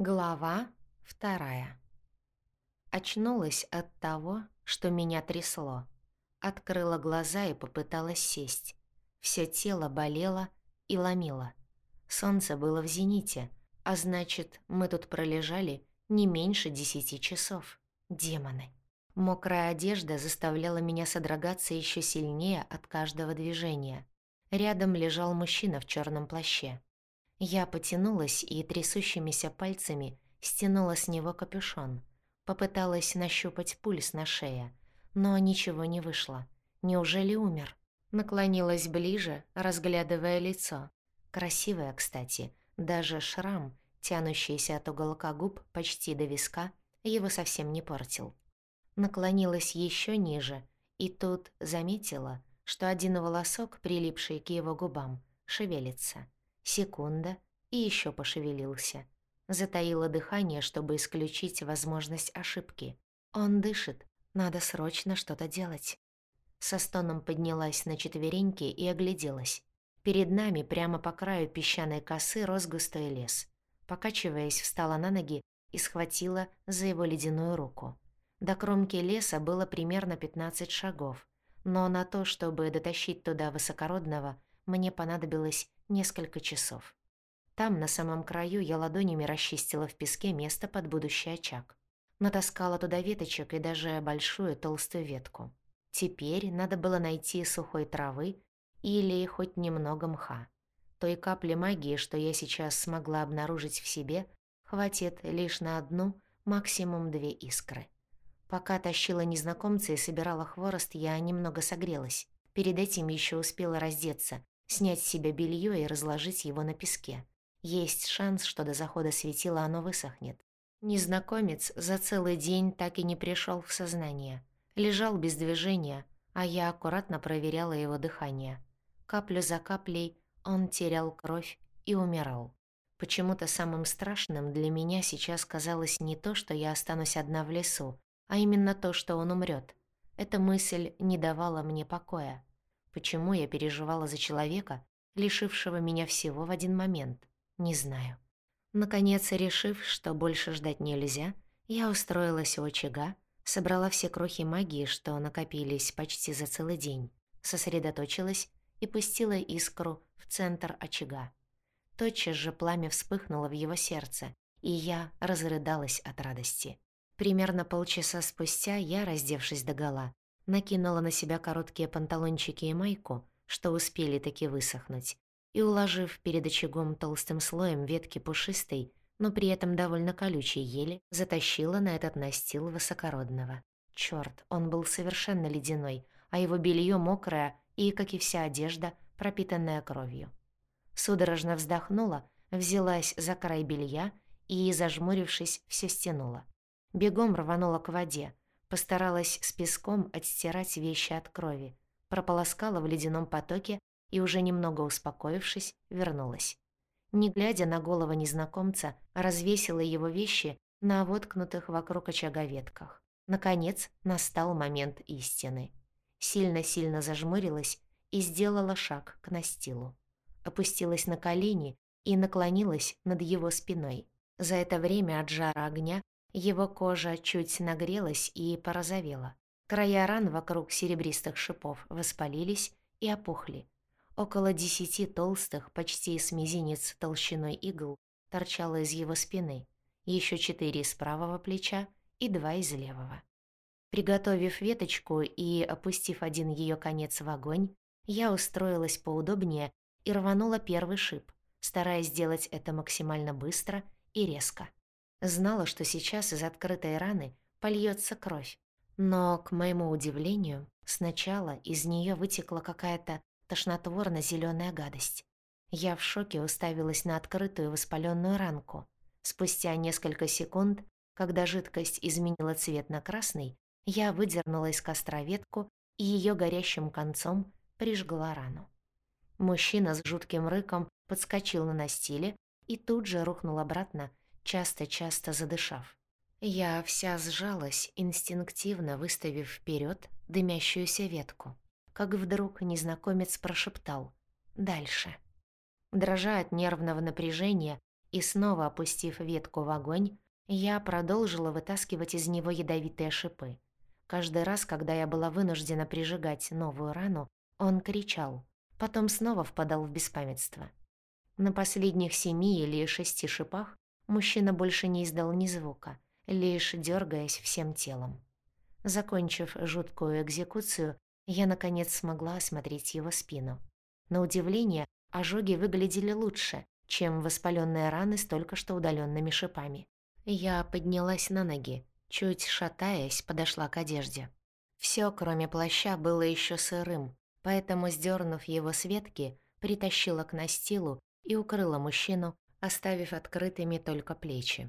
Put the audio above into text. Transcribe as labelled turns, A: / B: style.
A: Глава вторая. Очнулась от того, что меня трясло. Открыла глаза и попыталась сесть. Всё тело болело и ломило. Солнце было в зените, а значит, мы тут пролежали не меньше десяти часов. Демоны. Мокрая одежда заставляла меня содрогаться ещё сильнее от каждого движения. Рядом лежал мужчина в чёрном плаще. Я потянулась и трясущимися пальцами стянула с него капюшон. Попыталась нащупать пульс на шее, но ничего не вышло. Неужели умер? Наклонилась ближе, разглядывая лицо. Красивое, кстати, даже шрам, тянущийся от уголка губ почти до виска, его совсем не портил. Наклонилась еще ниже, и тут заметила, что один волосок, прилипший к его губам, шевелится. Секунда, и еще пошевелился. Затаила дыхание, чтобы исключить возможность ошибки. Он дышит, надо срочно что-то делать. Со стоном поднялась на четвереньки и огляделась. Перед нами, прямо по краю песчаной косы, рос густой лес. Покачиваясь, встала на ноги и схватила за его ледяную руку. До кромки леса было примерно 15 шагов, но на то, чтобы дотащить туда высокородного, мне понадобилось несколько часов. Там, на самом краю, я ладонями расчистила в песке место под будущий очаг. Натаскала туда веточек и даже большую толстую ветку. Теперь надо было найти сухой травы или хоть немного мха. Той капли магии, что я сейчас смогла обнаружить в себе, хватит лишь на одну, максимум две искры. Пока тащила незнакомца и собирала хворост, я немного согрелась. Перед этим еще успела раздеться, снять с себя белье и разложить его на песке. Есть шанс, что до захода светила оно высохнет. Незнакомец за целый день так и не пришел в сознание. Лежал без движения, а я аккуратно проверяла его дыхание. Каплю за каплей он терял кровь и умирал. Почему-то самым страшным для меня сейчас казалось не то, что я останусь одна в лесу, а именно то, что он умрет. Эта мысль не давала мне покоя. Почему я переживала за человека, лишившего меня всего в один момент, не знаю. Наконец, решив, что больше ждать нельзя, я устроилась у очага, собрала все крохи магии, что накопились почти за целый день, сосредоточилась и пустила искру в центр очага. Тотчас же пламя вспыхнуло в его сердце, и я разрыдалась от радости. Примерно полчаса спустя я, раздевшись догола, накинула на себя короткие панталончики и майку, что успели таки высохнуть, и, уложив перед очагом толстым слоем ветки пушистой, но при этом довольно колючей ели, затащила на этот настил высокородного. Чёрт, он был совершенно ледяной, а его белье мокрое и, как и вся одежда, пропитанная кровью. Судорожно вздохнула, взялась за край белья и, зажмурившись, все стянула. Бегом рванула к воде, Постаралась с песком отстирать вещи от крови, прополоскала в ледяном потоке и, уже немного успокоившись, вернулась. Не глядя на голову незнакомца, развесила его вещи на воткнутых вокруг очага ветках. Наконец, настал момент истины. Сильно-сильно зажмурилась и сделала шаг к настилу. Опустилась на колени и наклонилась над его спиной. За это время от жара огня его кожа чуть нагрелась и порозовела. Края ран вокруг серебристых шипов воспалились и опухли. Около десяти толстых, почти с мизинец толщиной игл, торчало из его спины, еще четыре из правого плеча и два из левого. Приготовив веточку и опустив один ее конец в огонь, я устроилась поудобнее и рванула первый шип, стараясь сделать это максимально быстро и резко. Знала, что сейчас из открытой раны польется кровь. Но, к моему удивлению, сначала из нее вытекла какая-то тошнотворно зеленая гадость. Я в шоке уставилась на открытую воспаленную ранку. Спустя несколько секунд, когда жидкость изменила цвет на красный, я выдернула из костра ветку и ее горящим концом прижгла рану. Мужчина с жутким рыком подскочил на настиле и тут же рухнул обратно, часто-часто задышав. Я вся сжалась, инстинктивно выставив вперед дымящуюся ветку. Как вдруг незнакомец прошептал «Дальше». Дрожа от нервного напряжения И снова опустив ветку в огонь, я продолжила вытаскивать из него ядовитые шипы. Каждый раз, когда я была вынуждена прижигать новую рану, он кричал, потом снова впадал в беспамятство. На последних семи или шести шипах мужчина больше не издал ни звука, лишь дергаясь всем телом. Закончив жуткую экзекуцию, я, наконец, смогла осмотреть его спину. На удивление, ожоги выглядели лучше, чем воспаленные раны с только что удаленными шипами. Я поднялась на ноги, чуть шатаясь, подошла к одежде. Все, кроме плаща, было еще сырым, поэтому, сдернув его с ветки, притащила к настилу и укрыла мужчину, оставив открытыми только плечи.